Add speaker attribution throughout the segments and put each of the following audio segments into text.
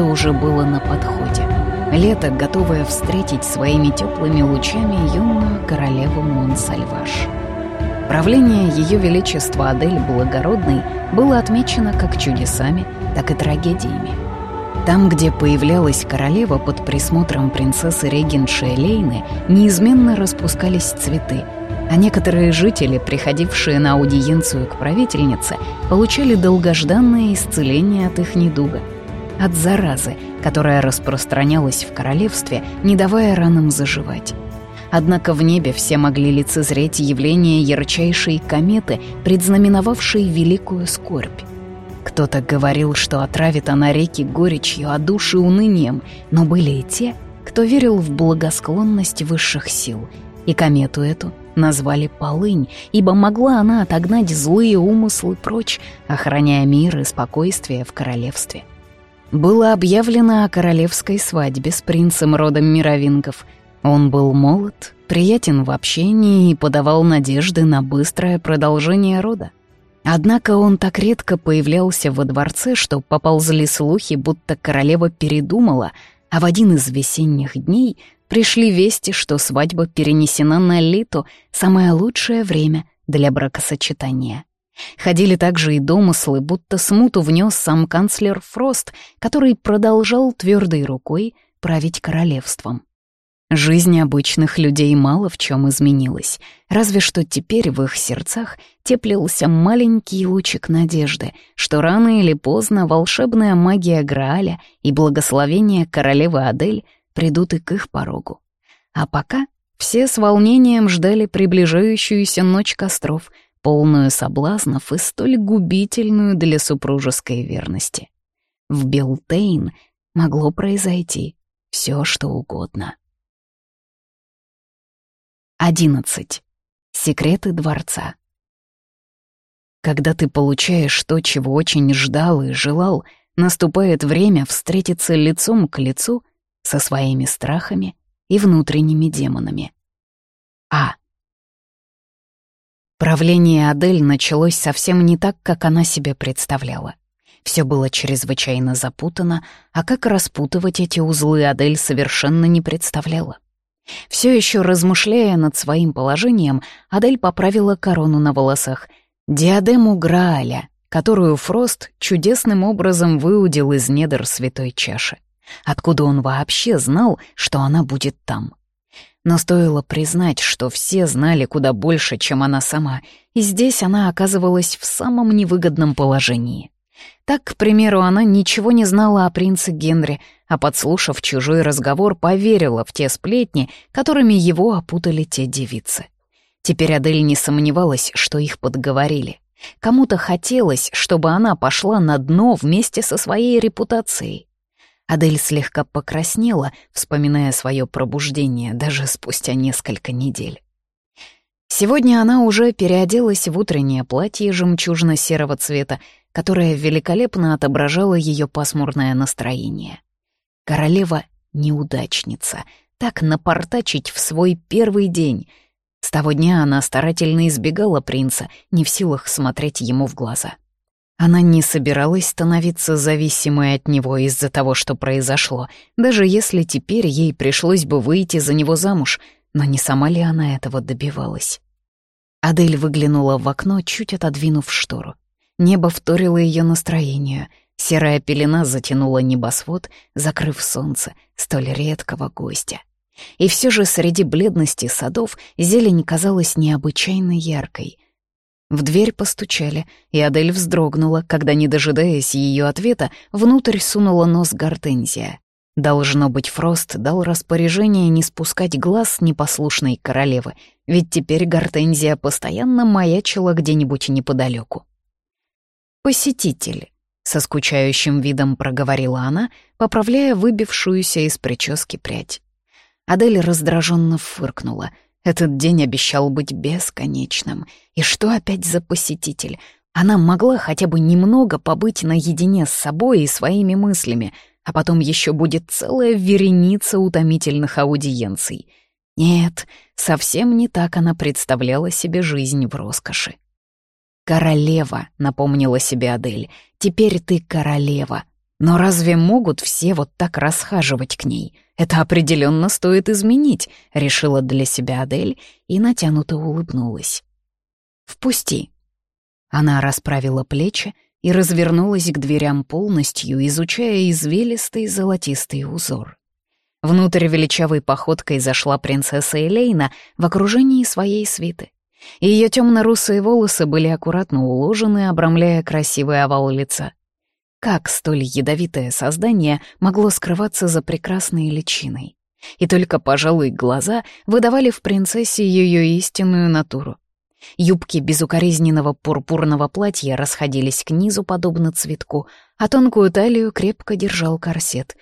Speaker 1: Лето уже было на подходе. Лето, готовое встретить своими теплыми лучами юную королеву Монсальваш. Правление Ее Величества Адель Благородной было отмечено как чудесами, так и трагедиями. Там, где появлялась королева под присмотром принцессы регенши Элейны, неизменно распускались цветы, а некоторые жители, приходившие на аудиенцию к правительнице, получали долгожданное исцеление от их недуга, от заразы, которая распространялась в королевстве, не давая ранам заживать. Однако в небе все могли лицезреть явление ярчайшей кометы, предзнаменовавшей великую скорбь. Кто-то говорил, что отравит она реки горечью, а души унынием, но были и те, кто верил в благосклонность высших сил, и комету эту назвали Полынь, ибо могла она отогнать злые умыслы прочь, охраняя мир и спокойствие в королевстве. Было объявлено о королевской свадьбе с принцем родом мировингов. Он был молод, приятен в общении и подавал надежды на быстрое продолжение рода. Однако он так редко появлялся во дворце, что поползли слухи, будто королева передумала, а в один из весенних дней пришли вести, что свадьба перенесена на лето, самое лучшее время для бракосочетания. Ходили также и домыслы, будто смуту внес сам канцлер Фрост, который продолжал твердой рукой править королевством. Жизнь обычных людей мало в чем изменилась, разве что теперь в их сердцах теплился маленький лучик надежды, что рано или поздно волшебная магия Грааля и благословение королевы Адель придут и к их порогу. А пока все с волнением ждали приближающуюся ночь костров, полную соблазнов и столь губительную для супружеской верности. В Белтейн могло произойти все, что угодно. 11. Секреты дворца. Когда ты получаешь то, чего очень ждал и желал, наступает время встретиться лицом к лицу со своими страхами и внутренними демонами. А. Правление Адель началось совсем не так, как она себе представляла. Все было чрезвычайно запутано, а как распутывать эти узлы Адель совершенно не представляла. Все еще размышляя над своим положением, Адель поправила корону на волосах, диадему Грааля, которую Фрост чудесным образом выудил из недр святой чаши. Откуда он вообще знал, что она будет там? Но стоило признать, что все знали куда больше, чем она сама, и здесь она оказывалась в самом невыгодном положении. Так, к примеру, она ничего не знала о принце Генри, а подслушав чужой разговор, поверила в те сплетни, которыми его опутали те девицы. Теперь Адель не сомневалась, что их подговорили. Кому-то хотелось, чтобы она пошла на дно вместе со своей репутацией. Адель слегка покраснела, вспоминая свое пробуждение даже спустя несколько недель. Сегодня она уже переоделась в утреннее платье жемчужно-серого цвета, которое великолепно отображало ее пасмурное настроение. Королева — неудачница, так напортачить в свой первый день. С того дня она старательно избегала принца, не в силах смотреть ему в глаза. Она не собиралась становиться зависимой от него из-за того, что произошло, даже если теперь ей пришлось бы выйти за него замуж, но не сама ли она этого добивалась? Адель выглянула в окно, чуть отодвинув штору. Небо вторило ее настроению. Серая пелена затянула небосвод, закрыв солнце, столь редкого гостя. И все же среди бледности садов зелень казалась необычайно яркой. В дверь постучали, и Адель вздрогнула, когда, не дожидаясь ее ответа, внутрь сунула нос гортензия. Должно быть, Фрост дал распоряжение не спускать глаз непослушной королевы, ведь теперь гортензия постоянно маячила где-нибудь неподалеку. «Посетитель», — со скучающим видом проговорила она, поправляя выбившуюся из прически прядь. Адель раздраженно фыркнула. Этот день обещал быть бесконечным. И что опять за посетитель? Она могла хотя бы немного побыть наедине с собой и своими мыслями, а потом еще будет целая вереница утомительных аудиенций. Нет, совсем не так она представляла себе жизнь в роскоши. «Королева», — напомнила себе Адель. «Теперь ты королева. Но разве могут все вот так расхаживать к ней? Это определенно стоит изменить, решила для себя Адель и натянуто улыбнулась. «Впусти». Она расправила плечи и развернулась к дверям полностью, изучая извилистый золотистый узор. Внутрь величавой походкой зашла принцесса Элейна в окружении своей свиты. Ее темно-русые волосы были аккуратно уложены, обрамляя красивый овал лица. Как столь ядовитое создание могло скрываться за прекрасной личиной? И только, пожалуй, глаза выдавали в принцессе ее истинную натуру. Юбки безукоризненного пурпурного платья расходились к низу, подобно цветку, а тонкую талию крепко держал корсет.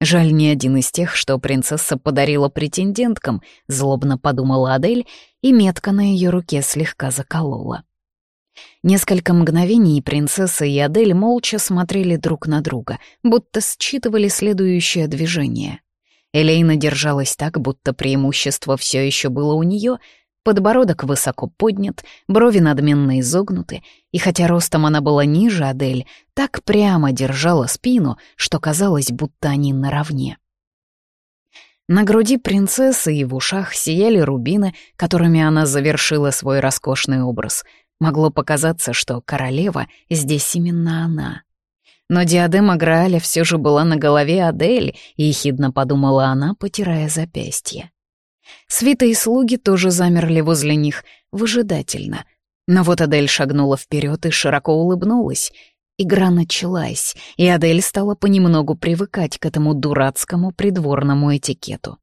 Speaker 1: Жаль, не один из тех, что принцесса подарила претенденткам, злобно подумала Адель, и метка на ее руке слегка заколола. Несколько мгновений принцесса и Адель молча смотрели друг на друга, будто считывали следующее движение. Элейна держалась так, будто преимущество все еще было у нее, подбородок высоко поднят, брови надменно изогнуты, и хотя ростом она была ниже Адель, так прямо держала спину, что казалось, будто они наравне. На груди принцессы и в ушах сияли рубины, которыми она завершила свой роскошный образ — Могло показаться, что королева здесь именно она. Но диадема Грааля все же была на голове Адель, и ехидно подумала она, потирая запястье. Свита и слуги тоже замерли возле них, выжидательно. Но вот Адель шагнула вперед и широко улыбнулась. Игра началась, и Адель стала понемногу привыкать к этому дурацкому придворному этикету.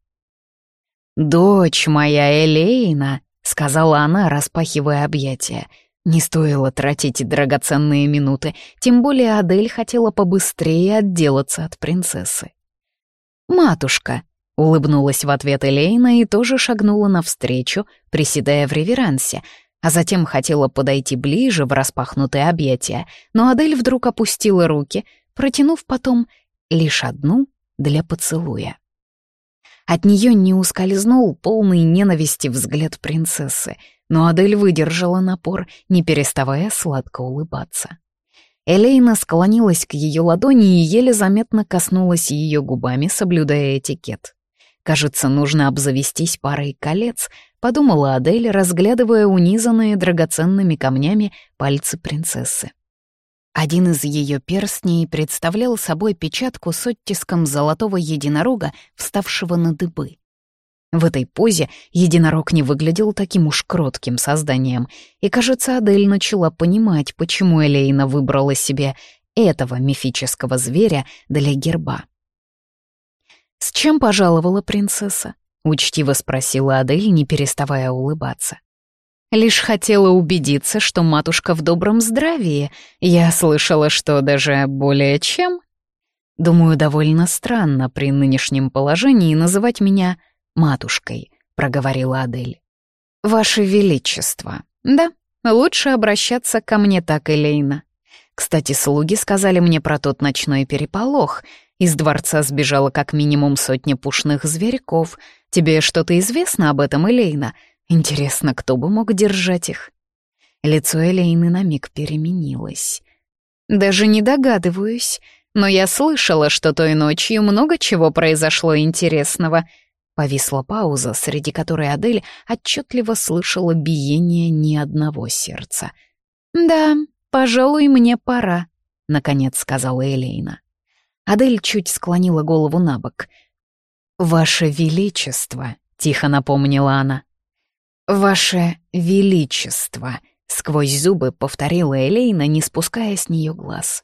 Speaker 1: «Дочь моя Элейна», — сказала она, распахивая объятия, — не стоило тратить драгоценные минуты, тем более Адель хотела побыстрее отделаться от принцессы. «Матушка», — улыбнулась в ответ Элейна и тоже шагнула навстречу, приседая в реверансе, а затем хотела подойти ближе в распахнутые объятия, но Адель вдруг опустила руки, протянув потом лишь одну для поцелуя. От нее не ускользнул полный ненависти взгляд принцессы — но Адель выдержала напор, не переставая сладко улыбаться. Элейна склонилась к ее ладони и еле заметно коснулась ее губами, соблюдая этикет. «Кажется, нужно обзавестись парой колец», — подумала Адель, разглядывая унизанные драгоценными камнями пальцы принцессы. Один из ее перстней представлял собой печатку с оттиском золотого единорога, вставшего на дыбы. В этой позе единорог не выглядел таким уж кротким созданием, и, кажется, Адель начала понимать, почему Элейна выбрала себе этого мифического зверя для герба. «С чем пожаловала принцесса?» — учтиво спросила Адель, не переставая улыбаться. «Лишь хотела убедиться, что матушка в добром здравии. Я слышала, что даже более чем...» Думаю, довольно странно при нынешнем положении называть меня матушкой», — проговорила Адель. «Ваше Величество, да, лучше обращаться ко мне так, Элейна. Кстати, слуги сказали мне про тот ночной переполох. Из дворца сбежало как минимум сотня пушных зверьков. Тебе что-то известно об этом, Элейна? Интересно, кто бы мог держать их?» Лицо Элейны на миг переменилось. «Даже не догадываюсь, но я слышала, что той ночью много чего произошло интересного», Повисла пауза, среди которой Адель отчетливо слышала биение ни одного сердца. «Да, пожалуй, мне пора», — наконец сказала Элейна. Адель чуть склонила голову на бок. «Ваше Величество», — тихо напомнила она. «Ваше Величество», — сквозь зубы повторила Элейна, не спуская с нее глаз.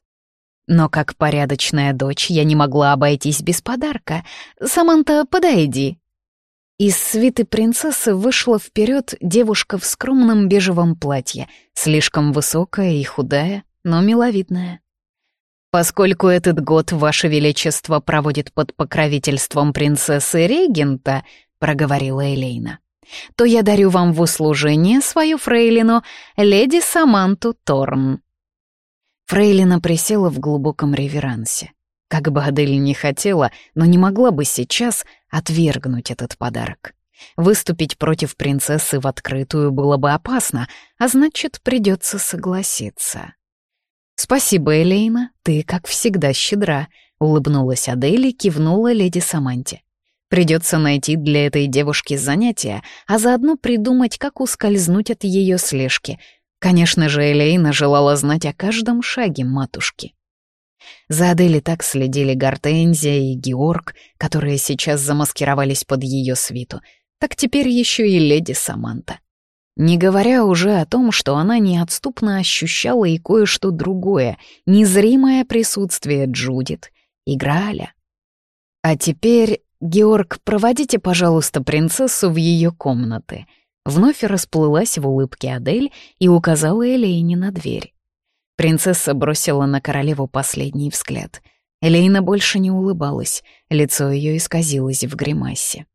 Speaker 1: Но как порядочная дочь я не могла обойтись без подарка. «Саманта, подойди». Из свиты принцессы вышла вперед девушка в скромном бежевом платье, слишком высокая и худая, но миловидная. «Поскольку этот год Ваше Величество проводит под покровительством принцессы Регента», — проговорила Элейна, «то я дарю вам в услужение свою фрейлину, леди Саманту Торн». Фрейлина присела в глубоком реверансе. Как бы Адель не хотела, но не могла бы сейчас отвергнуть этот подарок. Выступить против принцессы в открытую было бы опасно, а значит, придется согласиться. «Спасибо, Элейна, ты, как всегда, щедра», — улыбнулась Адель и кивнула леди Саманте. «Придется найти для этой девушки занятия, а заодно придумать, как ускользнуть от ее слежки. Конечно же, Элейна желала знать о каждом шаге матушки». За Адели так следили Гортензия и Георг, которые сейчас замаскировались под ее свиту, так теперь еще и леди Саманта. Не говоря уже о том, что она неотступно ощущала и кое-что другое, незримое присутствие Джудит и Граля. А теперь, Георг, проводите, пожалуйста, принцессу в ее комнаты. Вновь расплылась в улыбке Адель и указала Элейне на дверь. Принцесса бросила на королеву последний взгляд. Элейна больше не улыбалась, лицо ее исказилось в гримасе.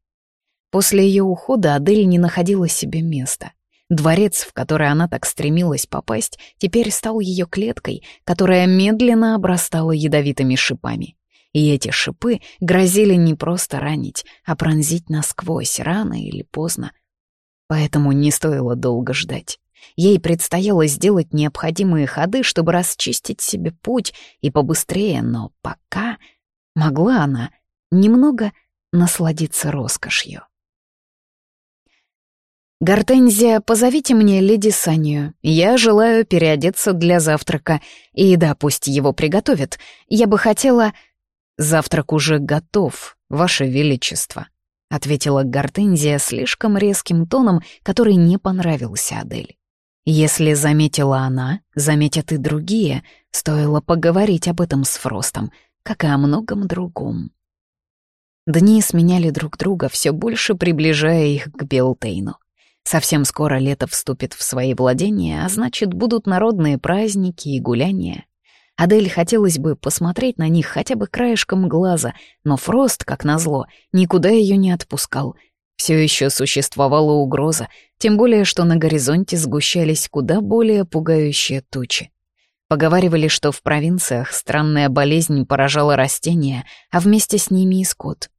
Speaker 1: После ее ухода Адель не находила себе места. Дворец, в который она так стремилась попасть, теперь стал ее клеткой, которая медленно обрастала ядовитыми шипами. И эти шипы грозили не просто ранить, а пронзить насквозь рано или поздно. Поэтому не стоило долго ждать. Ей предстояло сделать необходимые ходы, чтобы расчистить себе путь и побыстрее, но пока могла она немного насладиться роскошью. «Гортензия, позовите мне леди Санию. Я желаю переодеться для завтрака. И да, пусть его приготовят. Я бы хотела...» «Завтрак уже готов, Ваше Величество», — ответила Гортензия слишком резким тоном, который не понравился Адель. Если заметила она, заметят и другие. Стоило поговорить об этом с Фростом, как и о многом другом. Дни сменяли друг друга, все больше приближая их к Белтейну. Совсем скоро лето вступит в свои владения, а значит, будут народные праздники и гуляния. Адель хотелось бы посмотреть на них хотя бы краешком глаза, но Фрост, как назло, никуда ее не отпускал — все еще существовала угроза, тем более что на горизонте сгущались куда более пугающие тучи. Поговаривали, что в провинциях странная болезнь поражала растения, а вместе с ними и скот.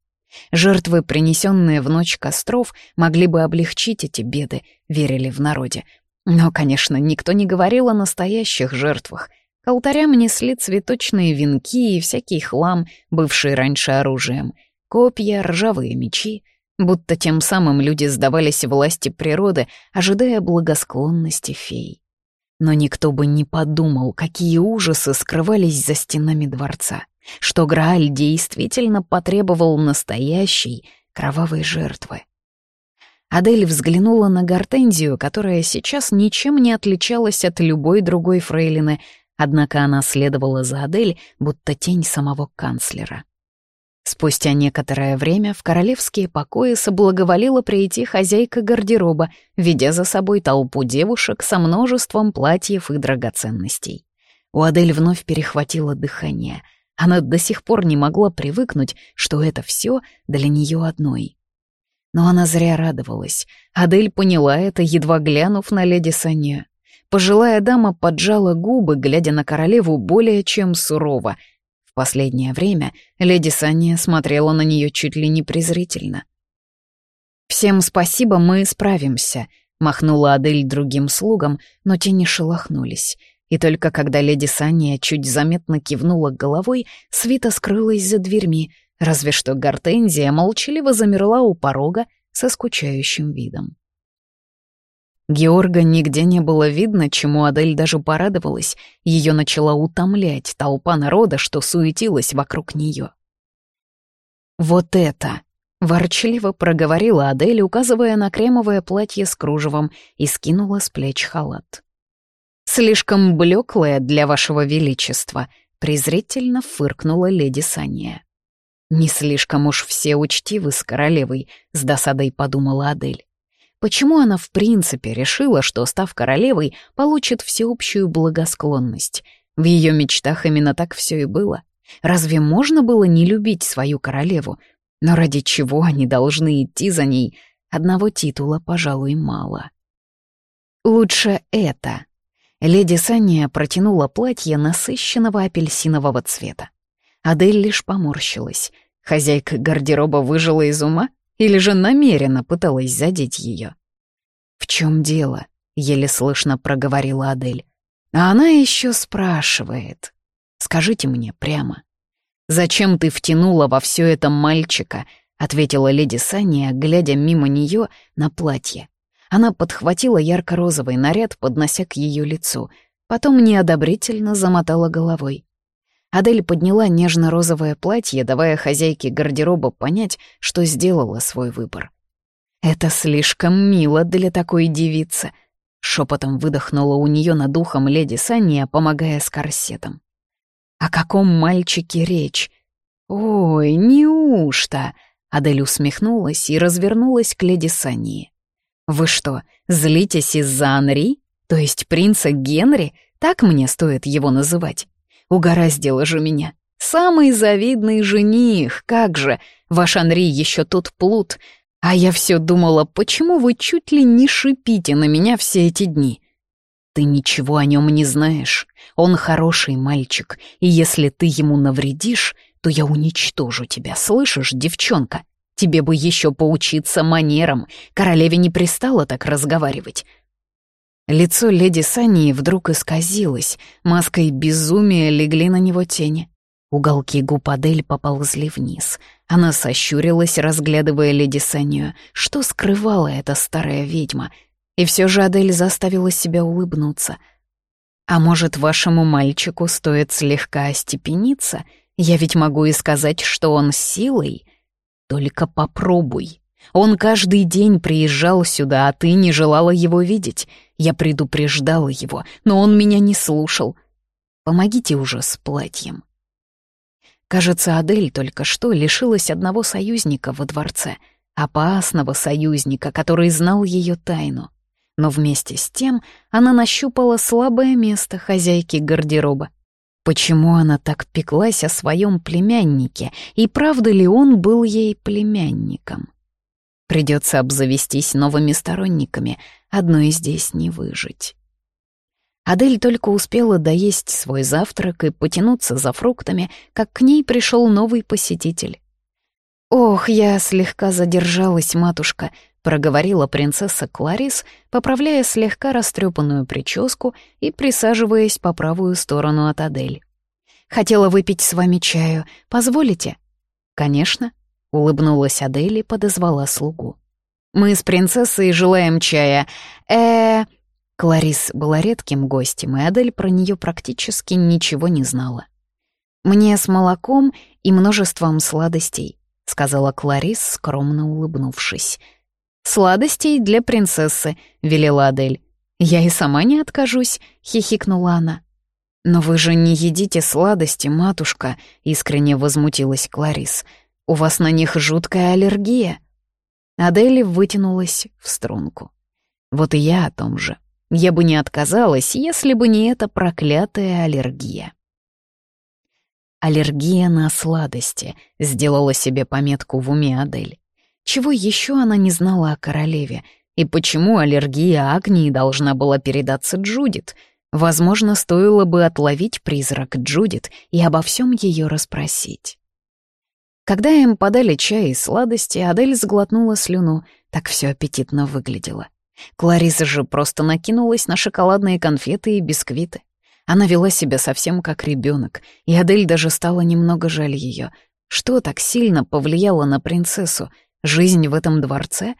Speaker 1: Жертвы, принесенные в ночь костров, могли бы облегчить эти беды, верили в народе. Но, конечно, никто не говорил о настоящих жертвах. К алтарям несли цветочные венки и всякий хлам, бывший раньше оружием. Копья, ржавые мечи — будто тем самым люди сдавались власти природы, ожидая благосклонности фей. Но никто бы не подумал, какие ужасы скрывались за стенами дворца, что Грааль действительно потребовал настоящей кровавой жертвы. Адель взглянула на Гортензию, которая сейчас ничем не отличалась от любой другой фрейлины, однако она следовала за Адель, будто тень самого канцлера. Спустя некоторое время в королевские покои соблаговолила прийти хозяйка гардероба, ведя за собой толпу девушек со множеством платьев и драгоценностей. У Адель вновь перехватило дыхание. Она до сих пор не могла привыкнуть, что это все для нее одной. Но она зря радовалась. Адель поняла это, едва глянув на леди Саня. Пожилая дама поджала губы, глядя на королеву более чем сурово — в последнее время леди Саня смотрела на нее чуть ли не презрительно. «Всем спасибо, мы справимся», — махнула Адель другим слугам, но те не шелохнулись. И только когда леди Саня чуть заметно кивнула головой, свита скрылась за дверьми, разве что Гортензия молчаливо замерла у порога со скучающим видом. Георга нигде не было видно, чему Адель даже порадовалась. Ее начала утомлять толпа народа, что суетилась вокруг нее. «Вот это!» — ворчливо проговорила Адель, указывая на кремовое платье с кружевом, и скинула с плеч халат. «Слишком блеклое для вашего величества», — презрительно фыркнула леди Сания. «Не слишком уж все учтивы с королевой», — с досадой подумала Адель. Почему она в принципе решила, что, став королевой, получит всеобщую благосклонность? В ее мечтах именно так все и было. Разве можно было не любить свою королеву? Но ради чего они должны идти за ней? Одного титула, пожалуй, мало. Лучше это. Леди Саня протянула платье насыщенного апельсинового цвета. Адель лишь поморщилась. Хозяйка гардероба выжила из ума? Или же намеренно пыталась задеть ее? «В чем дело?» — еле слышно проговорила Адель. А она еще спрашивает. «Скажите мне прямо, зачем ты втянула во все это мальчика?» — ответила леди Саня, глядя мимо нее на платье. Она подхватила ярко-розовый наряд, поднося к ее лицу, потом неодобрительно замотала головой. Адель подняла нежно-розовое платье, давая хозяйке гардероба понять, что сделала свой выбор. «Это слишком мило для такой девицы», — шепотом выдохнула у нее над ухом леди Саня, помогая с корсетом. «О каком мальчике речь? Ой, неужто?» Адель усмехнулась и развернулась к леди Сании. «Вы что, злитесь из-за Анри? То есть принца Генри? Так мне стоит его называть?» Угораздило же меня. Самый завидный жених, как же. Ваш Анри еще тот плут. А я все думала, почему вы чуть ли не шипите на меня все эти дни? Ты ничего о нем не знаешь. Он хороший мальчик, и если ты ему навредишь, то я уничтожу тебя, слышишь, девчонка? Тебе бы еще поучиться манерам. Королеве не пристало так разговаривать. Лицо леди Сании вдруг исказилось, маской безумия легли на него тени. Уголки губ Адель поползли вниз. Она сощурилась, разглядывая леди Санию. Что скрывала эта старая ведьма? И все же Адель заставила себя улыбнуться. «А может, вашему мальчику стоит слегка остепениться? Я ведь могу и сказать, что он силой. Только попробуй». Он каждый день приезжал сюда, а ты не желала его видеть. Я предупреждала его, но он меня не слушал. Помогите уже с платьем. Кажется, Адель только что лишилась одного союзника во дворце, опасного союзника, который знал ее тайну. Но вместе с тем она нащупала слабое место хозяйки гардероба. Почему она так пеклась о своем племяннике, и правда ли он был ей племянником? Придется обзавестись новыми сторонниками, одной здесь не выжить. Адель только успела доесть свой завтрак и потянуться за фруктами, как к ней пришел новый посетитель. «Ох, я слегка задержалась, матушка», — проговорила принцесса Кларис, поправляя слегка растрепанную прическу и присаживаясь по правую сторону от Адель. «Хотела выпить с вами чаю. Позволите?» «Конечно», Улыбнулась Адель и подозвала слугу. «Мы с принцессой желаем чая. э Кларис была редким гостем, и Адель про нее практически ничего не знала. «Мне с молоком и множеством сладостей», — сказала Кларис, скромно улыбнувшись. «Сладостей для принцессы», — велела Адель. «Я и сама не откажусь», — хихикнула она. «Но вы же не едите сладости, матушка», — искренне возмутилась Кларис. У вас на них жуткая аллергия». Адель вытянулась в струнку. Вот и я о том же. Я бы не отказалась, если бы не эта проклятая аллергия. Аллергия на сладости, сделала себе пометку в уме Адель. Чего еще она не знала о королеве? И почему аллергия Агнии должна была передаться Джудит? Возможно, стоило бы отловить призрак Джудит и обо всем ее расспросить. Когда им подали чай и сладости, Адель сглотнула слюну, так все аппетитно выглядело. Клариса же просто накинулась на шоколадные конфеты и бисквиты. Она вела себя совсем как ребенок, и Адель даже стала немного жаль ее. Что так сильно повлияло на принцессу? Жизнь в этом дворце?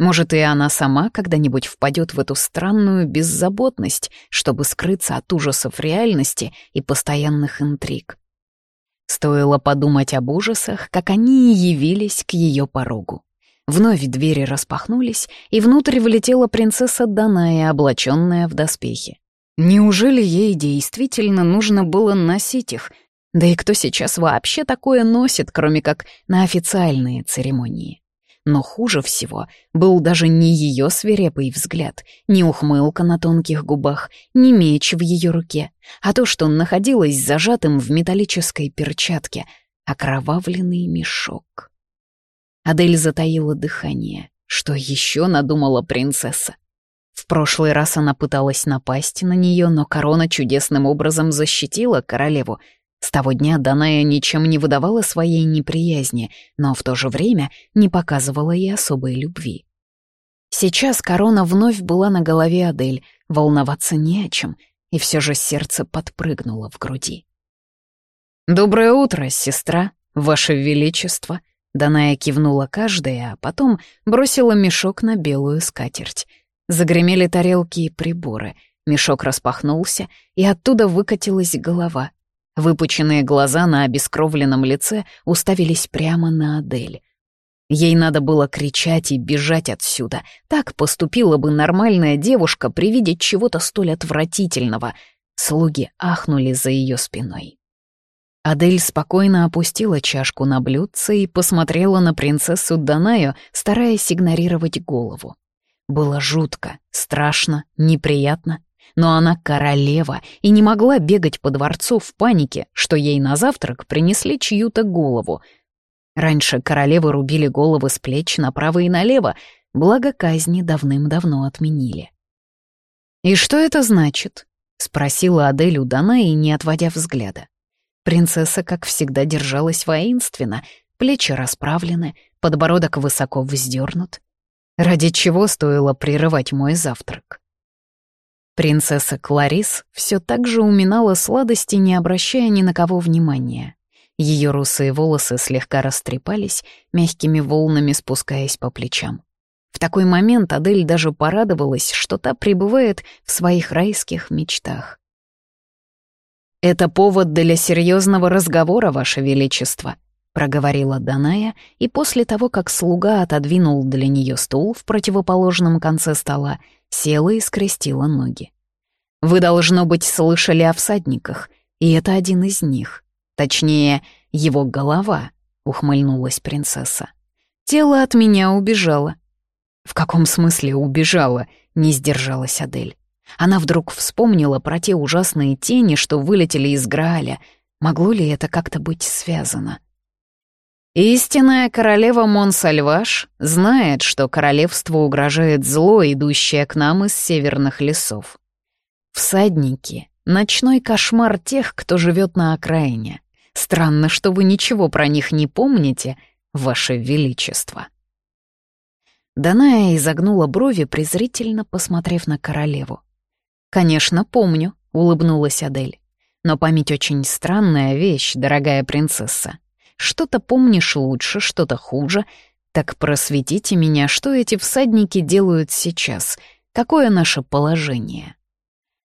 Speaker 1: Может, и она сама когда-нибудь впадет в эту странную беззаботность, чтобы скрыться от ужасов реальности и постоянных интриг? Стоило подумать об ужасах, как они явились к ее порогу. Вновь двери распахнулись, и внутрь влетела принцесса Даная, облаченная в доспехи. Неужели ей действительно нужно было носить их? Да и кто сейчас вообще такое носит, кроме как на официальные церемонии? Но хуже всего был даже не ее свирепый взгляд, не ухмылка на тонких губах, не меч в ее руке, а то, что находилось зажатым в металлической перчатке, окровавленный мешок. Адель затаила дыхание. Что еще надумала принцесса? В прошлый раз она пыталась напасть на нее, но корона чудесным образом защитила королеву — с того дня Даная ничем не выдавала своей неприязни, но в то же время не показывала и особой любви. Сейчас корона вновь была на голове Адель, волноваться не о чем. и все же сердце подпрыгнуло в груди. «Доброе утро, сестра, ваше величество!» Даная кивнула каждая, а потом бросила мешок на белую скатерть. Загремели тарелки и приборы. Мешок распахнулся, и оттуда выкатилась голова. Выпученные глаза на обескровленном лице уставились прямо на Адель. Ей надо было кричать и бежать отсюда. Так поступила бы нормальная девушка при виде чего-то столь отвратительного. Слуги ахнули за ее спиной. Адель спокойно опустила чашку на блюдце и посмотрела на принцессу Данаю, стараясь игнорировать голову. Было жутко, страшно, неприятно, но она королева и не могла бегать по дворцу в панике, что ей на завтрак принесли чью-то голову — Раньше королевы рубили головы с плеч направо и налево, благо казни давным-давно отменили. «И что это значит?» — спросила Адель у Данаи, не отводя взгляда. Принцесса, как всегда, держалась воинственно, плечи расправлены, подбородок высоко вздернут. Ради чего стоило прерывать мой завтрак? Принцесса Кларис все так же уминала сладости, не обращая ни на кого внимания. Ее русые волосы слегка растрепались, мягкими волнами спускаясь по плечам. В такой момент Адель даже порадовалась, что та пребывает в своих райских мечтах. «Это повод для серьезного разговора, Ваше Величество», — проговорила Даная, и после того, как слуга отодвинул для нее стул в противоположном конце стола, села и скрестила ноги. «Вы, должно быть, слышали о всадниках, и это один из них. Точнее, его голова, ухмыльнулась принцесса. Тело от меня убежало. В каком смысле убежало? Не сдержалась Адель. Она вдруг вспомнила про те ужасные тени, что вылетели из Грааля. Могло ли это как-то быть связано? Истинная королева Монсальваш знает, что королевству угрожает зло, идущее к нам из северных лесов. Всадники — ночной кошмар тех, кто живет на окраине. Странно, что вы ничего про них не помните, ваше величество». Даная изогнула брови, презрительно посмотрев на королеву. «Конечно, помню», — улыбнулась Адель. «Но память очень странная вещь, дорогая принцесса. Что-то помнишь лучше, что-то хуже. Так просветите меня, что эти всадники делают сейчас, какое наше положение?»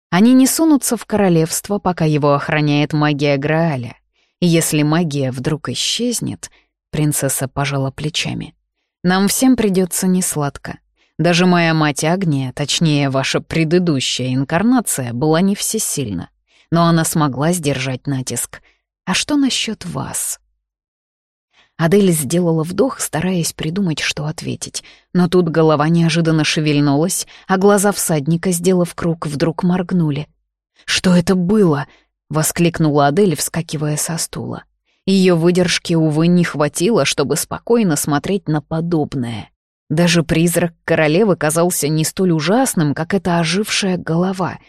Speaker 1: Они не сунутся в королевство, пока его охраняет магия Грааля. Если магия вдруг исчезнет, принцесса пожала плечами. Нам всем придется несладко. Даже моя мать Агния, точнее, ваша предыдущая инкарнация, была не всесильна. Но она смогла сдержать натиск. А что насчет вас? Адель сделала вдох, стараясь придумать, что ответить. Но тут голова неожиданно шевельнулась, а глаза всадника, сделав круг, вдруг моргнули. «Что это было?» — воскликнула Адель, вскакивая со стула. Ее выдержки, увы, не хватило, чтобы спокойно смотреть на подобное. Даже призрак королевы казался не столь ужасным, как эта ожившая голова.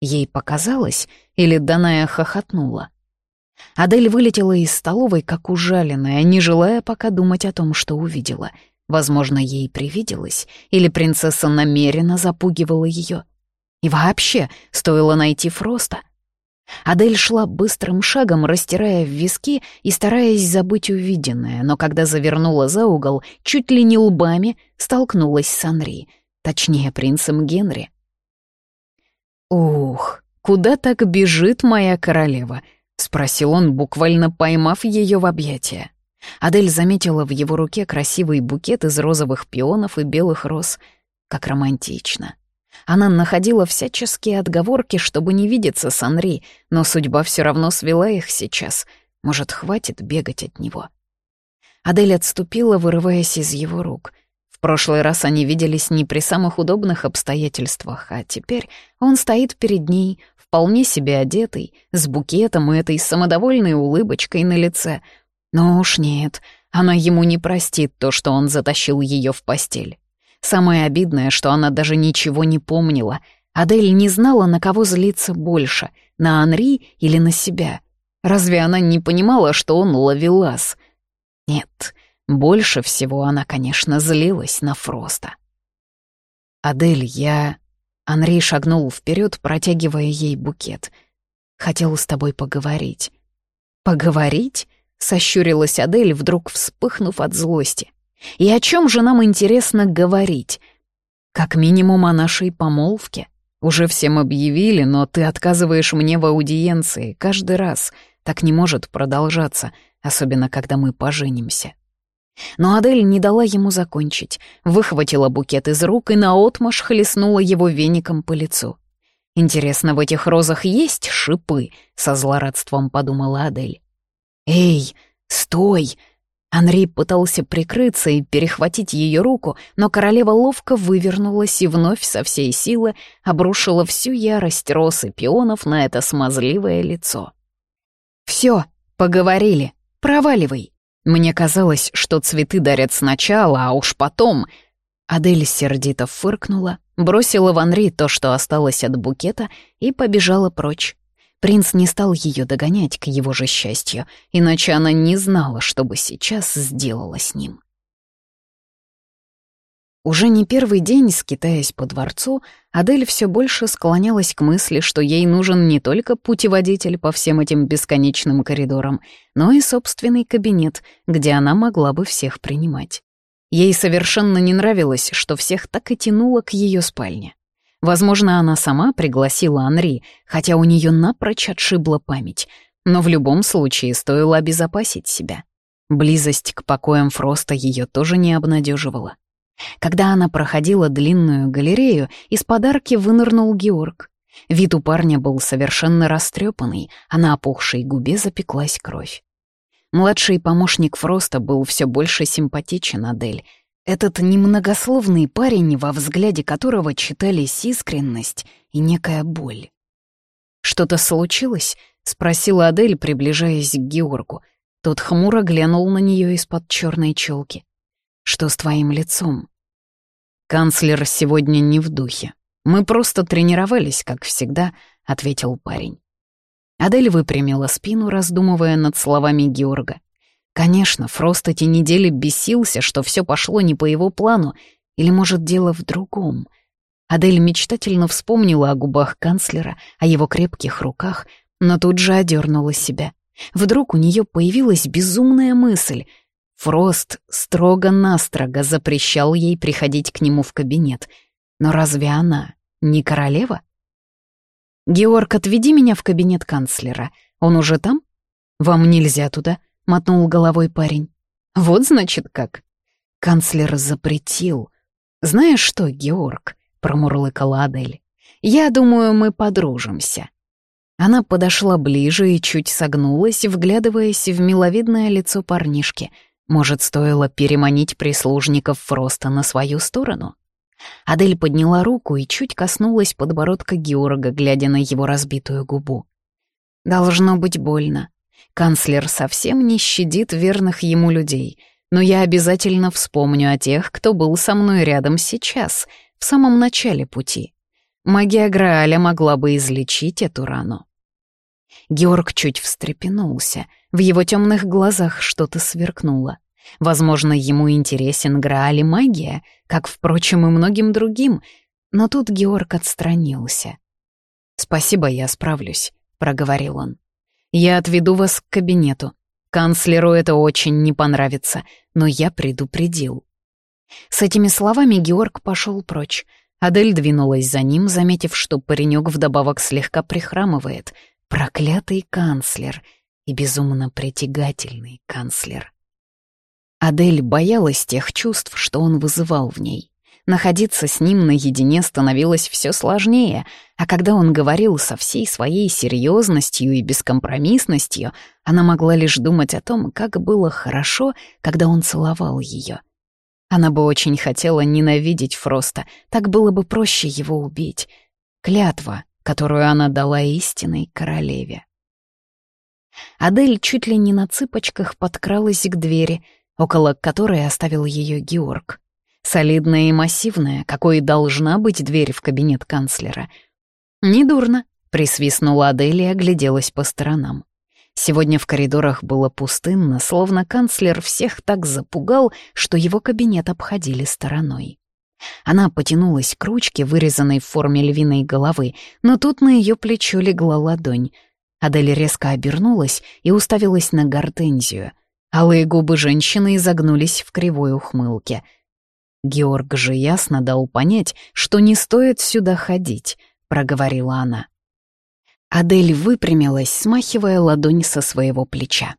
Speaker 1: Ей показалось, или Даная хохотнула. Адель вылетела из столовой, как ужаленная, не желая пока думать о том, что увидела. Возможно, ей привиделось, или принцесса намеренно запугивала ее. И вообще, стоило найти Фроста — Адель шла быстрым шагом, растирая виски и стараясь забыть увиденное, но когда завернула за угол, чуть ли не лбами столкнулась с Анри, точнее, принцем Генри. «Ух, куда так бежит моя королева?» — спросил он, буквально поймав ее в объятия. Адель заметила в его руке красивый букет из розовых пионов и белых роз. Как романтично. Она находила всяческие отговорки, чтобы не видеться с Анри, но судьба все равно свела их сейчас. Может, хватит бегать от него. Адель отступила, вырываясь из его рук. В прошлый раз они виделись не при самых удобных обстоятельствах, а теперь он стоит перед ней, вполне себе одетый, с букетом и этой самодовольной улыбочкой на лице. Но уж нет, она ему не простит то, что он затащил ее в постель. Самое обидное, что она даже ничего не помнила. Адель не знала, на кого злиться больше, на Анри или на себя. Разве она не понимала, что он ловелас? Нет, больше всего она, конечно, злилась на Фроста. «Адель, я...» Анри шагнул вперед, протягивая ей букет. «Хотел с тобой поговорить». «Поговорить?» — сощурилась Адель, вдруг вспыхнув от злости. «И о чем же нам интересно говорить? Как минимум о нашей помолвке. Уже всем объявили, но ты отказываешь мне в аудиенции каждый раз. Так не может продолжаться, особенно когда мы поженимся». Но Адель не дала ему закончить, выхватила букет из рук и наотмашь хлестнула его веником по лицу. «Интересно, в этих розах есть шипы?» — со злорадством подумала Адель. «Эй, стой!» Анри пытался прикрыться и перехватить ее руку, но королева ловко вывернулась и вновь со всей силы обрушила всю ярость росы пионов на это смазливое лицо. «Все, поговорили, проваливай!» Мне казалось, что цветы дарят сначала, а уж потом. Адель сердито фыркнула, бросила в Анри то, что осталось от букета, и побежала прочь. Принц не стал ее догонять к его же счастью, иначе она не знала, что бы сейчас сделала с ним. Уже не первый день, скитаясь по дворцу, Адель все больше склонялась к мысли, что ей нужен не только путеводитель по всем этим бесконечным коридорам, но и собственный кабинет, где она могла бы всех принимать. Ей совершенно не нравилось, что всех так и тянуло к ее спальне. Возможно, она сама пригласила Анри, хотя у нее напрочь отшибла память, но в любом случае стоило обезопасить себя. Близость к покоям Фроста ее тоже не обнадеживала. Когда она проходила длинную галерею, из подарки вынырнул Георг. Вид у парня был совершенно растрепанный, а на опухшей губе запеклась кровь. Младший помощник Фроста был все больше симпатичен Адель. Этот немногословный парень, во взгляде которого читались искренность и некая боль. «Что-то случилось?» — спросила Адель, приближаясь к Георгу. Тот хмуро глянул на нее из-под черной челки. Что с твоим лицом? Канцлер сегодня не в духе. Мы просто тренировались, как всегда, ответил парень. Адель выпрямила спину, раздумывая над словами Георга. Конечно, Фрост эти недели бесился, что все пошло не по его плану, или, может, дело в другом. Адель мечтательно вспомнила о губах канцлера, о его крепких руках, но тут же одернула себя. Вдруг у нее появилась безумная мысль — Фрост строго-настрого запрещал ей приходить к нему в кабинет. Но разве она не королева? «Георг, отведи меня в кабинет канцлера. Он уже там?» «Вам нельзя туда», — мотнул головой парень. «Вот значит как». Канцлер запретил. «Знаешь что, Георг?» — промурлыкала Адель. «Я думаю, мы подружимся». Она подошла ближе и чуть согнулась, вглядываясь в миловидное лицо парнишки — может, стоило переманить прислужников Фроста на свою сторону? Адель подняла руку и чуть коснулась подбородка Георга, глядя на его разбитую губу. «Должно быть больно. Канцлер совсем не щадит верных ему людей, но я обязательно вспомню о тех, кто был со мной рядом сейчас, в самом начале пути. Магия Грааля могла бы излечить эту рану». Георг чуть встрепенулся. В его темных глазах что-то сверкнуло. Возможно, ему интересен Грааль и магия, как, впрочем, и многим другим. Но тут Георг отстранился. «Спасибо, я справлюсь», — проговорил он. «Я отведу вас к кабинету. Канцлеру это очень не понравится, но я предупредил». С этими словами Георг пошел прочь. Адель двинулась за ним, заметив, что паренек вдобавок слегка прихрамывает — Проклятый канцлер и безумно притягательный канцлер. Адель боялась тех чувств, что он вызывал в ней. Находиться с ним наедине становилось все сложнее, а когда он говорил со всей своей серьезностью и бескомпромиссностью, она могла лишь думать о том, как было хорошо, когда он целовал ее. Она бы очень хотела ненавидеть Фроста, так было бы проще его убить. Клятва, которую она дала истинной королеве. Адель чуть ли не на цыпочках подкралась к двери, около которой оставил ее Георг. Солидная и массивная, какой должна быть дверь в кабинет канцлера. «Недурно», — присвистнула Адель и огляделась по сторонам. Сегодня в коридорах было пустынно, словно канцлер всех так запугал, что его кабинет обходили стороной. Она потянулась к ручке, вырезанной в форме львиной головы, но тут на ее плечо легла ладонь. Адель резко обернулась и уставилась на гортензию. Алые губы женщины изогнулись в кривой ухмылке. Георг же ясно дал понять, что не стоит сюда ходить, проговорила она. Адель выпрямилась, смахивая ладонь со своего плеча.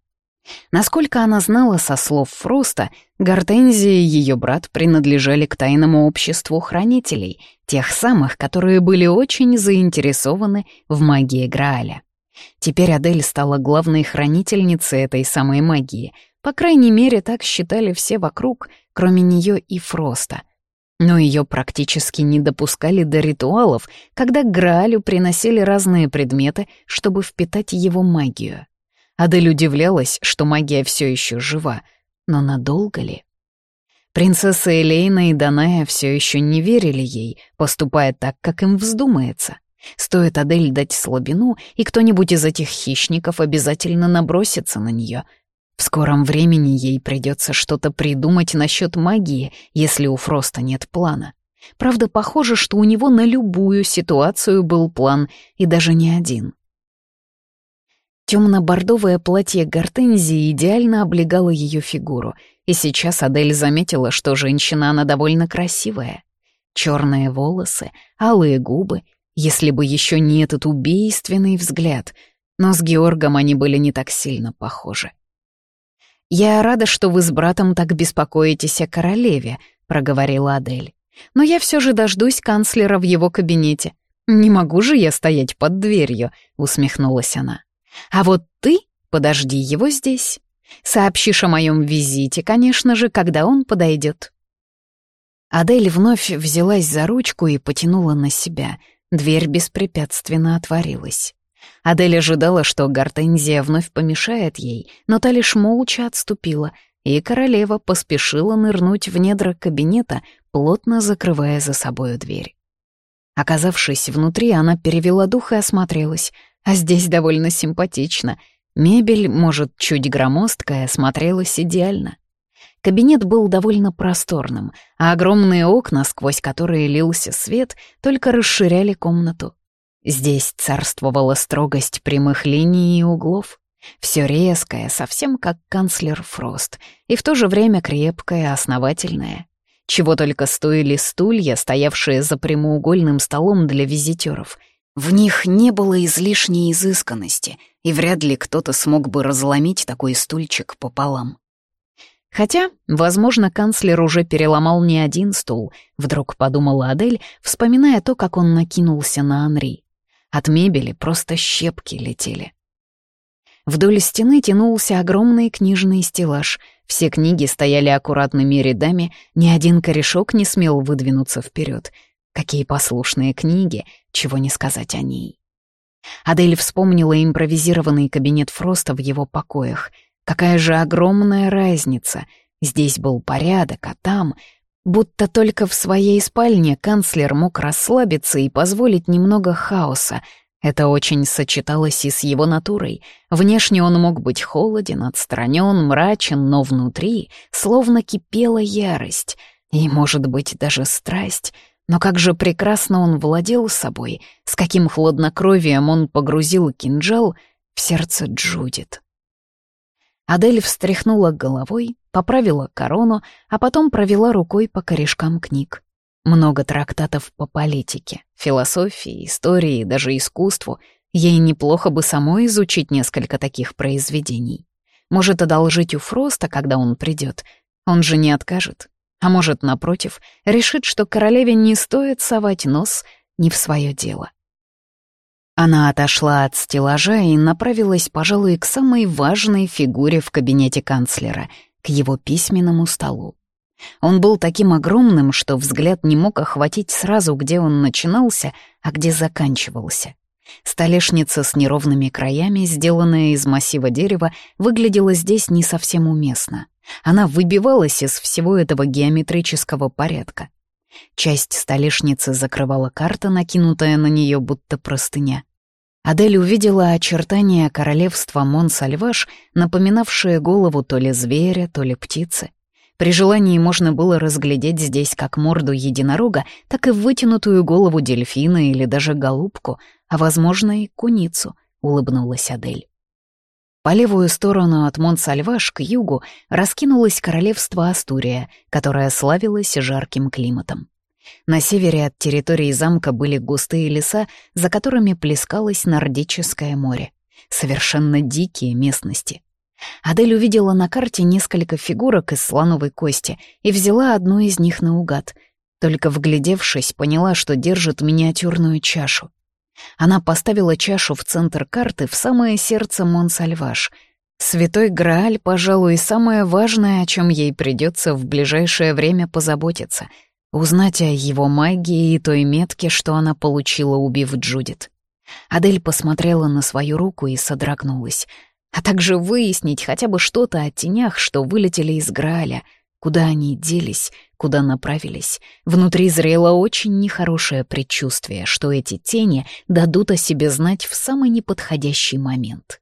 Speaker 1: Насколько она знала со слов Фроста, Гортензия и ее брат принадлежали к тайному обществу хранителей, тех самых, которые были очень заинтересованы в магии Грааля. Теперь Адель стала главной хранительницей этой самой магии. По крайней мере, так считали все вокруг, кроме нее и Фроста. Но ее практически не допускали до ритуалов, когда к Граалю приносили разные предметы, чтобы впитать его магию. Адель удивлялась, что магия все еще жива, но надолго ли? Принцесса Элейна и Даная все еще не верили ей, поступая так, как им вздумается. Стоит Адель дать слабину, и кто-нибудь из этих хищников обязательно набросится на нее. В скором времени ей придется что-то придумать насчет магии, если у Фроста нет плана. Правда, похоже, что у него на любую ситуацию был план, и даже не один. Темно-бордовое платье гортензии идеально облегало ее фигуру, и сейчас Адель заметила, что женщина она довольно красивая. Черные волосы, алые губы, если бы еще не этот убийственный взгляд, но с Георгом они были не так сильно похожи. «Я рада, что вы с братом так беспокоитесь о королеве», — проговорила Адель. «Но я все же дождусь канцлера в его кабинете. Не могу же я стоять под дверью», — усмехнулась она. А вот ты подожди его здесь. Сообщишь о моем визите, конечно же, когда он подойдет. Адель вновь взялась за ручку и потянула на себя. Дверь беспрепятственно отворилась. Адель ожидала, что Гортензия вновь помешает ей, но та лишь молча отступила, и королева поспешила нырнуть в недра кабинета, плотно закрывая за собою дверь. Оказавшись внутри, она перевела дух и осмотрелась. А здесь довольно симпатично. Мебель, может, чуть громоздкая, смотрелась идеально. Кабинет был довольно просторным, а огромные окна, сквозь которые лился свет, только расширяли комнату. Здесь царствовала строгость прямых линий и углов. Все резкое, совсем как канцлер Фрост, и в то же время крепкое, основательное. Чего только стоили стулья, стоявшие за прямоугольным столом для визитеров — в них не было излишней изысканности, и вряд ли кто-то смог бы разломить такой стульчик пополам. Хотя, возможно, канцлер уже переломал не один стул, вдруг подумала Адель, вспоминая то, как он накинулся на Анри. От мебели просто щепки летели. Вдоль стены тянулся огромный книжный стеллаж. Все книги стояли аккуратными рядами, ни один корешок не смел выдвинуться вперед — Какие послушные книги, чего не сказать о ней. Адель вспомнила импровизированный кабинет Фроста в его покоях. Какая же огромная разница. Здесь был порядок, а там... Будто только в своей спальне канцлер мог расслабиться и позволить немного хаоса. Это очень сочеталось и с его натурой. Внешне он мог быть холоден, отстранен, мрачен, но внутри словно кипела ярость. И, может быть, даже страсть — но как же прекрасно он владел собой, с каким хладнокровием он погрузил кинжал в сердце Джудит. Адель встряхнула головой, поправила корону, а потом провела рукой по корешкам книг. Много трактатов по политике, философии, истории, даже искусству. Ей неплохо бы самой изучить несколько таких произведений. Может, одолжить у Фроста, когда он придет. Он же не откажет. А может, напротив, решит, что королеве не стоит совать нос не в свое дело. Она отошла от стеллажа и направилась, пожалуй, к самой важной фигуре в кабинете канцлера, к его письменному столу. Он был таким огромным, что взгляд не мог охватить сразу, где он начинался, а где заканчивался. Столешница с неровными краями, сделанная из массива дерева, выглядела здесь не совсем уместно. Она выбивалась из всего этого геометрического порядка. Часть столешницы закрывала карта, накинутая на нее будто простыня. Адель увидела очертания королевства Монсальваш, напоминавшие голову то ли зверя, то ли птицы. При желании можно было разглядеть здесь как морду единорога, так и вытянутую голову дельфина или даже голубку, а, возможно, и куницу, — улыбнулась Адель. По левую сторону от Монсальваш к югу раскинулось королевство Астурия, которое славилось жарким климатом. На севере от территории замка были густые леса, за которыми плескалось Нордическое море. Совершенно дикие местности. Адель увидела на карте несколько фигурок из слоновой кости и взяла одну из них наугад. Только вглядевшись, поняла, что держит миниатюрную чашу. Она поставила чашу в центр карты в самое сердце Монсальваш. Святой Грааль, пожалуй, самое важное, о чем ей придется в ближайшее время позаботиться — Узнать о его магии и той метке, что она получила, убив Джудит. Адель посмотрела на свою руку и содрогнулась. А также выяснить хотя бы что-то о тенях, что вылетели из Грааля, куда они делись, куда направились. Внутри зрело очень нехорошее предчувствие, что эти тени дадут о себе знать в самый неподходящий момент.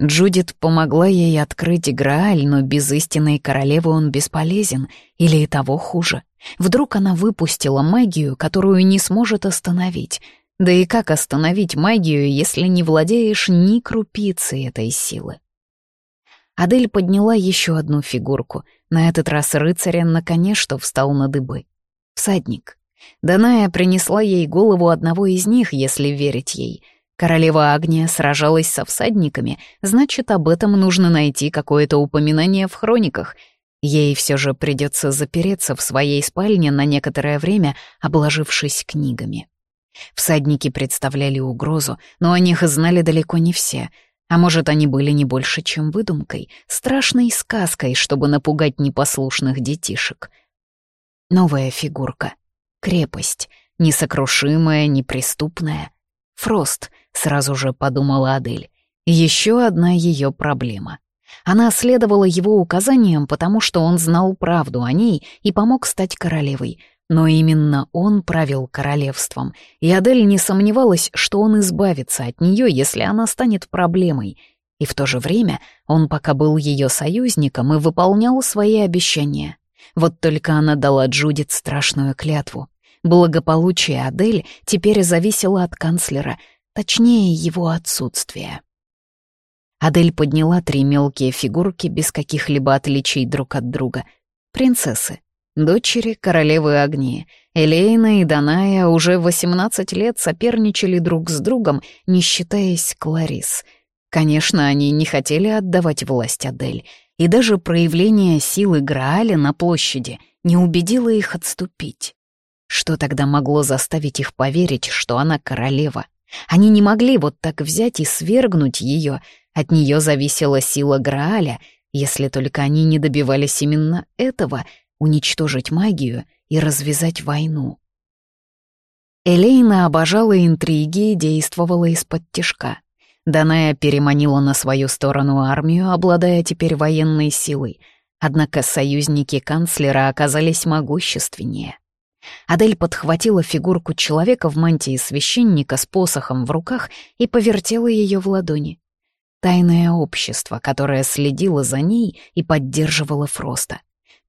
Speaker 1: Джудит помогла ей открыть Грааль, но без истинной королевы он бесполезен, или и того хуже. Вдруг она выпустила магию, которую не сможет остановить. Да и как остановить магию, если не владеешь ни крупицей этой силы? Адель подняла еще одну фигурку, на этот раз рыцаря на коне, что встал на дыбы. Всадник. Даная принесла ей голову одного из них, если верить ей — Королева Агния сражалась со всадниками, значит, об этом нужно найти какое-то упоминание в хрониках. Ей все же придется запереться в своей спальне на некоторое время, обложившись книгами. Всадники представляли угрозу, но о них знали далеко не все. А может, они были не больше, чем выдумкой, страшной сказкой, чтобы напугать непослушных детишек. Новая фигурка. Крепость. Несокрушимая, неприступная. Фрост, сразу же подумала Адель. Еще одна ее проблема. Она следовала его указаниям, потому что он знал правду о ней и помог стать королевой. Но именно он правил королевством, и Адель не сомневалась, что он избавится от нее, если она станет проблемой. И в то же время он пока был ее союзником и выполнял свои обещания. Вот только она дала Джудит страшную клятву. Благополучие Адель теперь зависело от канцлера, точнее, его отсутствия. Адель подняла три мелкие фигурки без каких-либо отличий друг от друга. Принцессы, дочери королевы Агнии. Элейна и Даная уже 18 лет соперничали друг с другом, не считаясь Кларис. Конечно, они не хотели отдавать власть Адель, и даже проявление силы Грааля на площади не убедило их отступить. Что тогда могло заставить их поверить, что она королева? Они не могли вот так взять и свергнуть ее. От нее зависела сила Грааля, если только они не добивались именно этого — уничтожить магию и развязать войну. Элейна обожала интриги и действовала из-под тишка. Даная переманила на свою сторону армию, обладая теперь военной силой. Однако союзники канцлера оказались могущественнее. Адель подхватила фигурку человека в мантии священника с посохом в руках и повертела ее в ладони. Тайное общество, которое следило за ней и поддерживало Фроста.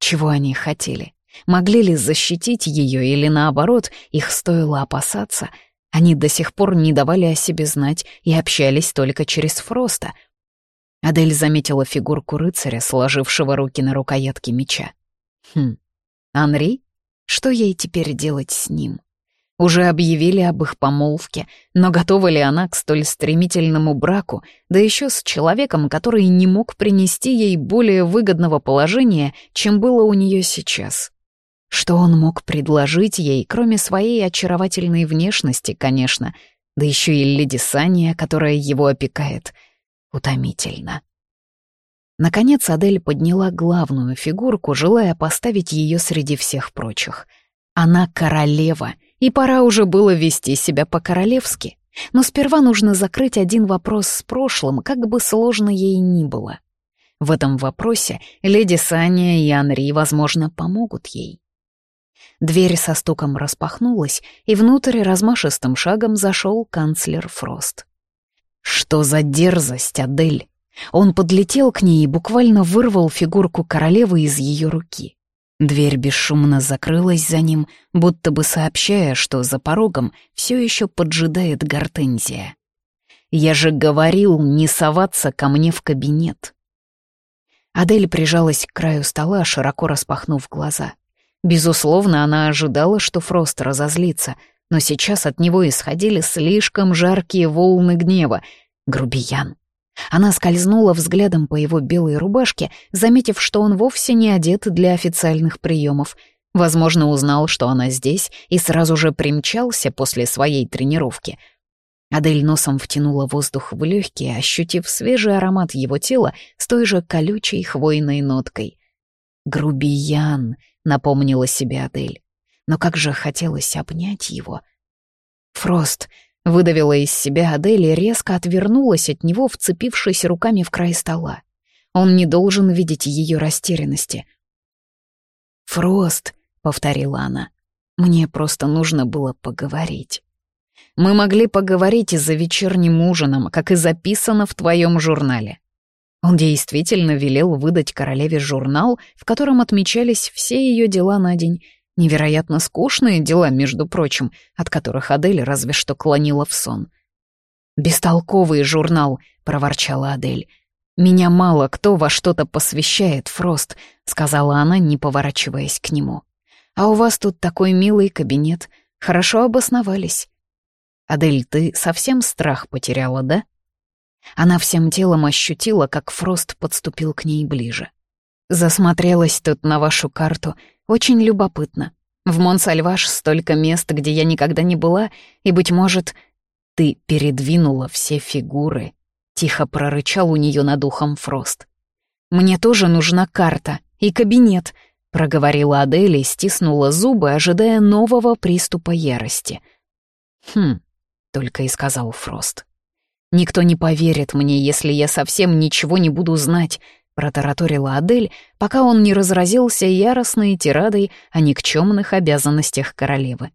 Speaker 1: Чего они хотели? Могли ли защитить ее или, наоборот, их стоило опасаться? Они до сих пор не давали о себе знать и общались только через Фроста. Адель заметила фигурку рыцаря, сложившего руки на рукоятке меча. Хм, Анри? Что ей теперь делать с ним? Уже объявили об их помолвке, но готова ли она к столь стремительному браку, да еще с человеком, который не мог принести ей более выгодного положения, чем было у нее сейчас? Что он мог предложить ей, кроме своей очаровательной внешности, конечно, да еще и леди Сания, которая его опекает? Утомительно. Наконец Адель подняла главную фигурку, желая поставить ее среди всех прочих. Она королева, и пора уже было вести себя по-королевски. Но сперва нужно закрыть один вопрос с прошлым, как бы сложно ей ни было. В этом вопросе леди Саня и Анри, возможно, помогут ей. Дверь со стуком распахнулась, и внутрь размашистым шагом зашел канцлер Фрост. «Что за дерзость, Адель?» Он подлетел к ней и буквально вырвал фигурку королевы из ее руки. Дверь бесшумно закрылась за ним, будто бы сообщая, что за порогом все еще поджидает гортензия. «Я же говорил не соваться ко мне в кабинет». Адель прижалась к краю стола, широко распахнув глаза. Безусловно, она ожидала, что Фрост разозлится, но сейчас от него исходили слишком жаркие волны гнева. Грубиян. Она скользнула взглядом по его белой рубашке, заметив, что он вовсе не одет для официальных приемов. Возможно, узнал, что она здесь, и сразу же примчался после своей тренировки. Адель носом втянула воздух в легкие, ощутив свежий аромат его тела с той же колючей хвойной ноткой. «Грубиян», — напомнила себе Адель. Но как же хотелось обнять его. «Фрост», Выдавила из себя Адель и резко отвернулась от него, вцепившись руками в край стола. Он не должен видеть ее растерянности. «Фрост», — повторила она, — «мне просто нужно было поговорить». «Мы могли поговорить и за вечерним ужином, как и записано в твоем журнале». Он действительно велел выдать королеве журнал, в котором отмечались все ее дела на день, Невероятно скучные дела, между прочим, от которых Адель разве что клонила в сон. «Бестолковый журнал», — проворчала Адель. «Меня мало кто во что-то посвящает, Фрост», — сказала она, не поворачиваясь к нему. «А у вас тут такой милый кабинет. Хорошо обосновались». «Адель, ты совсем страх потеряла, да?» Она всем телом ощутила, как Фрост подступил к ней ближе. «Засмотрелась тут на вашу карту очень любопытно. В Монсальваш столько мест, где я никогда не была, и, быть может, ты передвинула все фигуры. Тихо прорычал у нее над ухом Фрост. «Мне тоже нужна карта и кабинет», — проговорила Адель и стиснула зубы, ожидая нового приступа ярости. «Хм», — только и сказал Фрост. «Никто не поверит мне, если я совсем ничего не буду знать», протараторила Адель, пока он не разразился яростной тирадой о никчемных обязанностях королевы.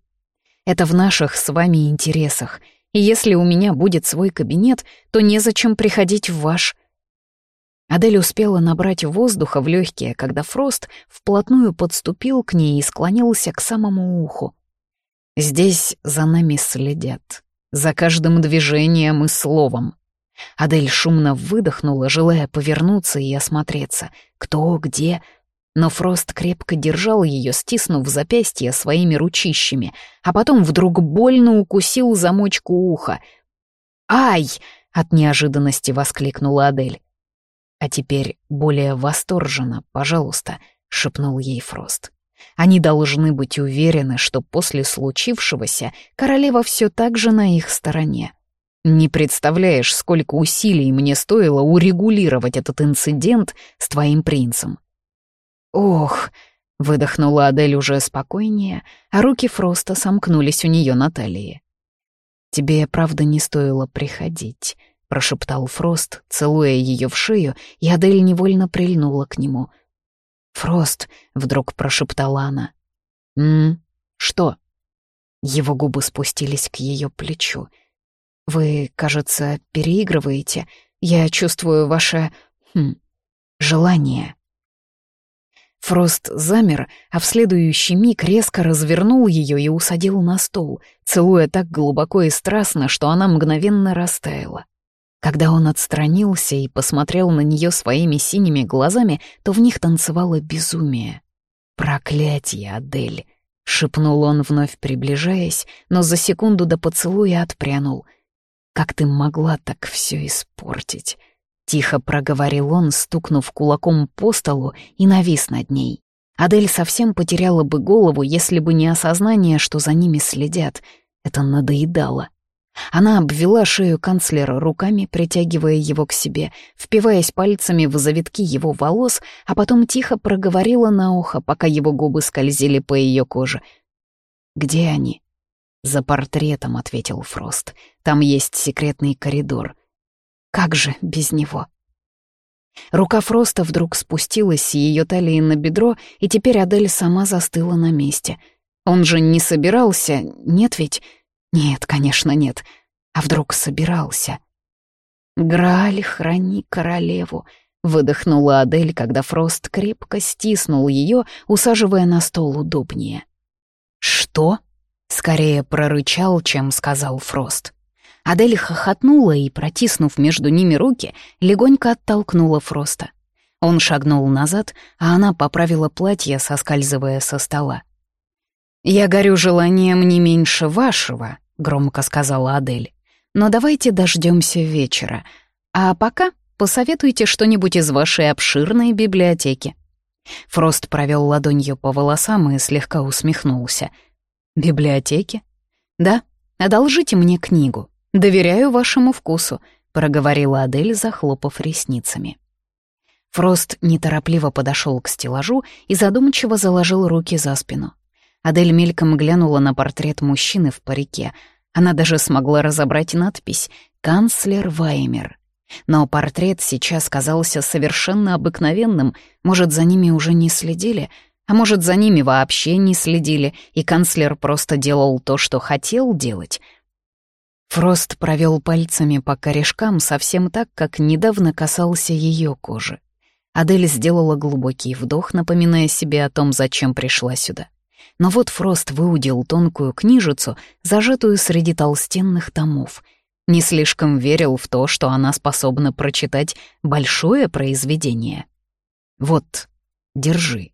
Speaker 1: «Это в наших с вами интересах, и если у меня будет свой кабинет, то незачем приходить в ваш». Адель успела набрать воздуха в легкие, когда Фрост вплотную подступил к ней и склонился к самому уху. «Здесь за нами следят, за каждым движением и словом. Адель шумно выдохнула, желая повернуться и осмотреться. Кто, где? Но Фрост крепко держал ее, стиснув запястье своими ручищами, а потом вдруг больно укусил замочку уха. «Ай!» — от неожиданности воскликнула Адель. «А теперь более восторженно, пожалуйста», — шепнул ей Фрост. «Они должны быть уверены, что после случившегося королева все так же на их стороне. Не представляешь, сколько усилий мне стоило урегулировать этот инцидент с твоим принцем. Ох, выдохнула Адель уже спокойнее, а руки Фроста сомкнулись у нее на талии. Тебе, правда, не стоило приходить, прошептал Фрост, целуя ее в шею, и Адель невольно прильнула к нему. Фрост, вдруг прошептала она. М, что? Его губы спустились к ее плечу. Вы, кажется, переигрываете. Я чувствую ваше... Хм, желание. Фрост замер, а в следующий миг резко развернул ее и усадил на стол, целуя так глубоко и страстно, что она мгновенно растаяла. Когда он отстранился и посмотрел на нее своими синими глазами, то в них танцевало безумие. «Проклятие, Адель!» — шепнул он, вновь приближаясь, но за секунду до поцелуя отпрянул — как ты могла так все испортить?» Тихо проговорил он, стукнув кулаком по столу и навис над ней. Адель совсем потеряла бы голову, если бы не осознание, что за ними следят. Это надоедало. Она обвела шею канцлера руками, притягивая его к себе, впиваясь пальцами в завитки его волос, а потом тихо проговорила на ухо, пока его губы скользили по ее коже. «Где они?» «За портретом», — ответил Фрост. «Там есть секретный коридор». «Как же без него?» Рука Фроста вдруг спустилась с ее талии на бедро, и теперь Адель сама застыла на месте. Он же не собирался, нет ведь? Нет, конечно, нет. А вдруг собирался? «Грааль, храни королеву», — выдохнула Адель, когда Фрост крепко стиснул ее, усаживая на стол удобнее. «Что?» — скорее прорычал, чем сказал Фрост. Адель хохотнула и, протиснув между ними руки, легонько оттолкнула Фроста. Он шагнул назад, а она поправила платье, соскальзывая со стола. «Я горю желанием не меньше вашего», — громко сказала Адель. «Но давайте дождемся вечера. А пока посоветуйте что-нибудь из вашей обширной библиотеки». Фрост провел ладонью по волосам и слегка усмехнулся. «Библиотеки? Да, одолжите мне книгу. Доверяю вашему вкусу», — проговорила Адель, захлопав ресницами. Фрост неторопливо подошел к стеллажу и задумчиво заложил руки за спину. Адель мельком глянула на портрет мужчины в парике. Она даже смогла разобрать надпись «Канцлер Ваймер». Но портрет сейчас казался совершенно обыкновенным, может, за ними уже не следили, а может, за ними вообще не следили, и канцлер просто делал то, что хотел делать. Фрост провел пальцами по корешкам совсем так, как недавно касался ее кожи. Адель сделала глубокий вдох, напоминая себе о том, зачем пришла сюда. Но вот Фрост выудил тонкую книжицу, зажатую среди толстенных томов. Не слишком верил в то, что она способна прочитать большое произведение. «Вот, держи».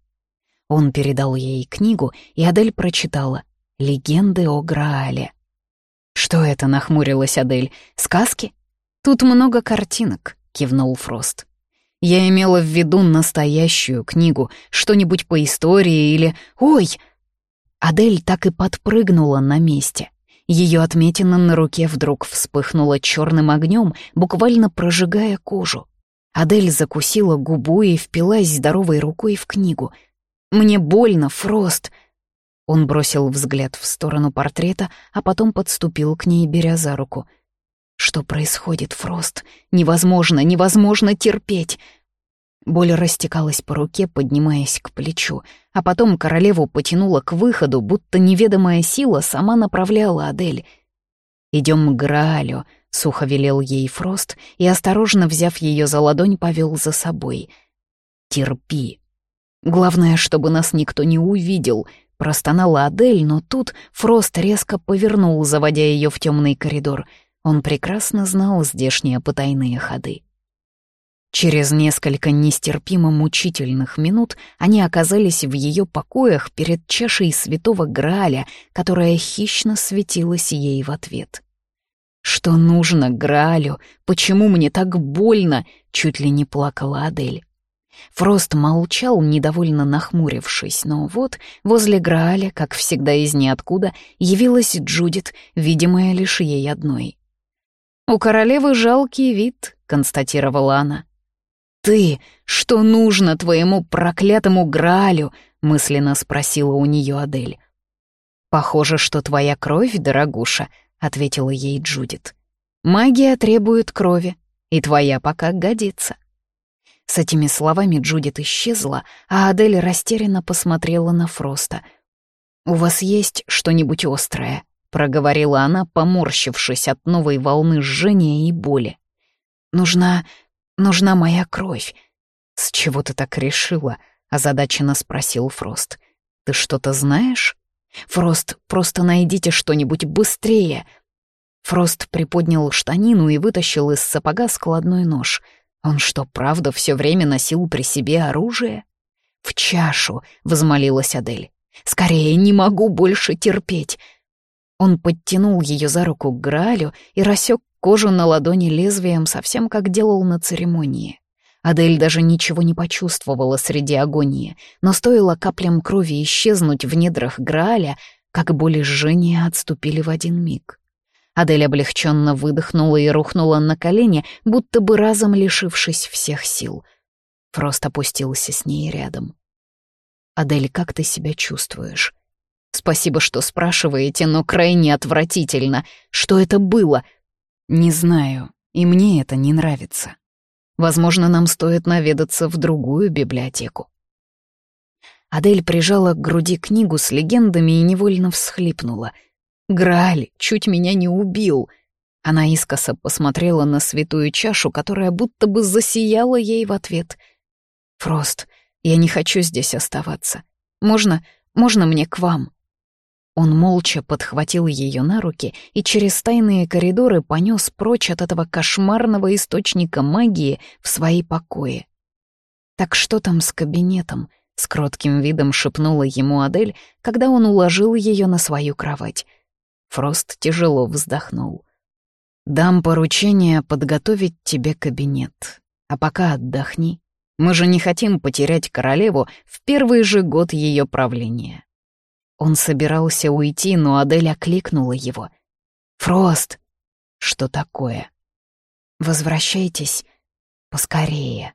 Speaker 1: Он передал ей книгу, и Адель прочитала «Легенды о Граале». «Что это?» — нахмурилась Адель. «Сказки?» «Тут много картинок», — кивнул Фрост. «Я имела в виду настоящую книгу, что-нибудь по истории или... Ой!» Адель так и подпрыгнула на месте. Ее отметина на руке вдруг вспыхнула черным огнем, буквально прожигая кожу. Адель закусила губу и впилась здоровой рукой в книгу. «Мне больно, Фрост!» Он бросил взгляд в сторону портрета, а потом подступил к ней, беря за руку. «Что происходит, Фрост? Невозможно, невозможно терпеть!» Боль растекалась по руке, поднимаясь к плечу, а потом королеву потянула к выходу, будто неведомая сила сама направляла Адель. «Идем к Граалю», — сухо велел ей Фрост и, осторожно взяв ее за ладонь, повел за собой. «Терпи. Главное, чтобы нас никто не увидел», — простонала Адель, но тут Фрост резко повернул, заводя ее в темный коридор. Он прекрасно знал здешние потайные ходы. Через несколько нестерпимо мучительных минут они оказались в ее покоях перед чашей святого Грааля, которая хищно светилась ей в ответ. «Что нужно Граалю? Почему мне так больно?» — чуть ли не плакала Адель. Фрост молчал, недовольно нахмурившись, но вот возле Грааля, как всегда из ниоткуда, явилась Джудит, видимая лишь ей одной. «У королевы жалкий вид», — констатировала она ты? Что нужно твоему проклятому Граалю?» — мысленно спросила у нее Адель. «Похоже, что твоя кровь, дорогуша», — ответила ей Джудит. «Магия требует крови, и твоя пока годится». С этими словами Джудит исчезла, а Адель растерянно посмотрела на Фроста. «У вас есть что-нибудь острое?» — проговорила она, поморщившись от новой волны жжения и боли. «Нужна Нужна моя кровь. С чего ты так решила? озадаченно спросил Фрост. Ты что-то знаешь? Фрост, просто найдите что-нибудь быстрее. Фрост приподнял штанину и вытащил из сапога складной нож. Он что, правда все время носил при себе оружие? «В чашу!» — возмолилась Адель. «Скорее, не могу больше терпеть!» Он подтянул ее за руку к Граалю и рассек кожу на ладони лезвием, совсем как делал на церемонии. Адель даже ничего не почувствовала среди агонии, но стоило каплям крови исчезнуть в недрах Грааля, как боли жжения отступили в один миг. Адель облегченно выдохнула и рухнула на колени, будто бы разом лишившись всех сил. Фрост опустился с ней рядом. «Адель, как ты себя чувствуешь?» «Спасибо, что спрашиваете, но крайне отвратительно. Что это было?» Не знаю, и мне это не нравится. Возможно, нам стоит наведаться в другую библиотеку. Адель прижала к груди книгу с легендами и невольно всхлипнула. «Грааль чуть меня не убил!» Она искоса посмотрела на святую чашу, которая будто бы засияла ей в ответ. «Фрост, я не хочу здесь оставаться. Можно, можно мне к вам?» Он молча подхватил ее на руки и через тайные коридоры понес прочь от этого кошмарного источника магии в свои покои. «Так что там с кабинетом?» — с кротким видом шепнула ему Адель, когда он уложил ее на свою кровать. Фрост тяжело вздохнул. «Дам поручение подготовить тебе кабинет. А пока отдохни. Мы же не хотим потерять королеву в первый же год ее правления». Он собирался уйти, но Адель окликнула его. «Фрост!» «Что такое?» «Возвращайтесь поскорее».